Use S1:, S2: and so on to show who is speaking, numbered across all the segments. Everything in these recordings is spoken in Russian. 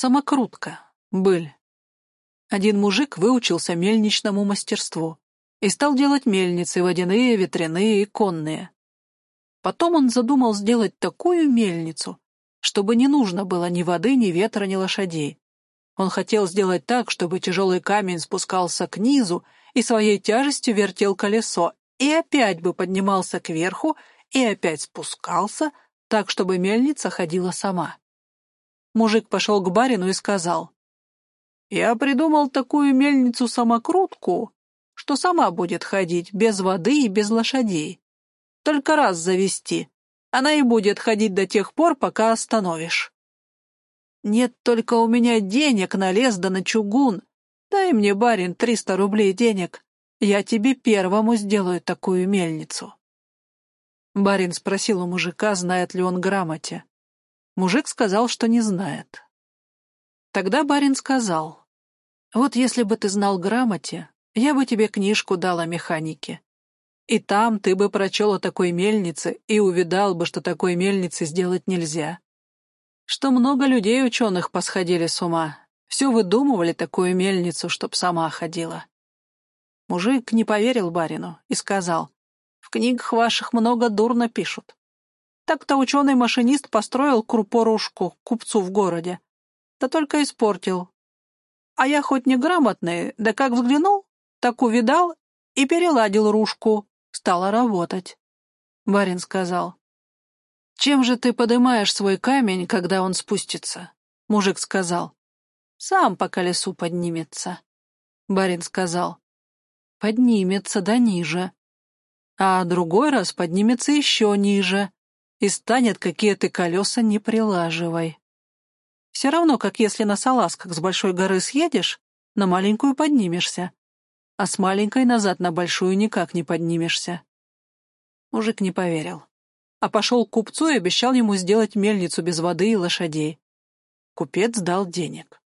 S1: Самокрутка. Быль. Один мужик выучился мельничному мастерству и стал делать мельницы водяные, ветряные и конные. Потом он задумал сделать такую мельницу, чтобы не нужно было ни воды, ни ветра, ни лошадей. Он хотел сделать так, чтобы тяжелый камень спускался к низу и своей тяжестью вертел колесо, и опять бы поднимался кверху, и опять спускался, так, чтобы мельница ходила сама. Мужик пошел к барину и сказал, «Я придумал такую мельницу-самокрутку, что сама будет ходить без воды и без лошадей. Только раз завести, она и будет ходить до тех пор, пока остановишь. Нет только у меня денег на лес да на чугун. Дай мне, барин, триста рублей денег. Я тебе первому сделаю такую мельницу. Барин спросил у мужика, знает ли он грамоте. Мужик сказал, что не знает. Тогда барин сказал, «Вот если бы ты знал грамоте, я бы тебе книжку дал о механике. И там ты бы прочел о такой мельнице и увидал бы, что такой мельницы сделать нельзя. Что много людей ученых посходили с ума, все выдумывали такую мельницу, чтоб сама ходила. Мужик не поверил барину и сказал, «В книгах ваших много дурно пишут. Так-то ученый-машинист построил крупорушку купцу в городе, да только испортил. А я хоть не грамотный, да как взглянул, так увидал и переладил ружку, стала работать. Барин сказал, «Чем же ты подымаешь свой камень, когда он спустится?» Мужик сказал, «Сам по колесу поднимется». Барин сказал, «Поднимется да ниже». А другой раз поднимется еще ниже, и станет, какие ты колеса не прилаживай. Все равно, как если на салазках с большой горы съедешь, на маленькую поднимешься, а с маленькой назад на большую никак не поднимешься. Мужик не поверил, а пошел к купцу и обещал ему сделать мельницу без воды и лошадей. Купец дал денег.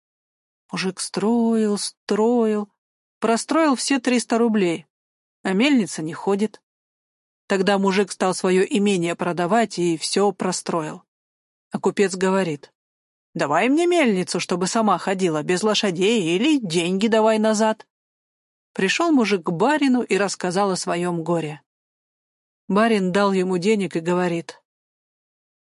S1: Мужик строил, строил, простроил все триста рублей, а мельница не ходит. Тогда мужик стал свое имение продавать и все простроил. А купец говорит, «Давай мне мельницу, чтобы сама ходила, без лошадей, или деньги давай назад». Пришел мужик к барину и рассказал о своем горе. Барин дал ему денег и говорит,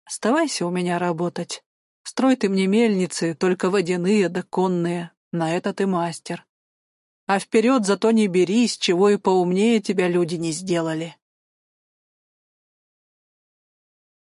S1: «Оставайся у меня работать. Строй ты мне мельницы, только водяные да конные. На это ты мастер. А вперед зато не берись, чего и поумнее тебя люди не сделали».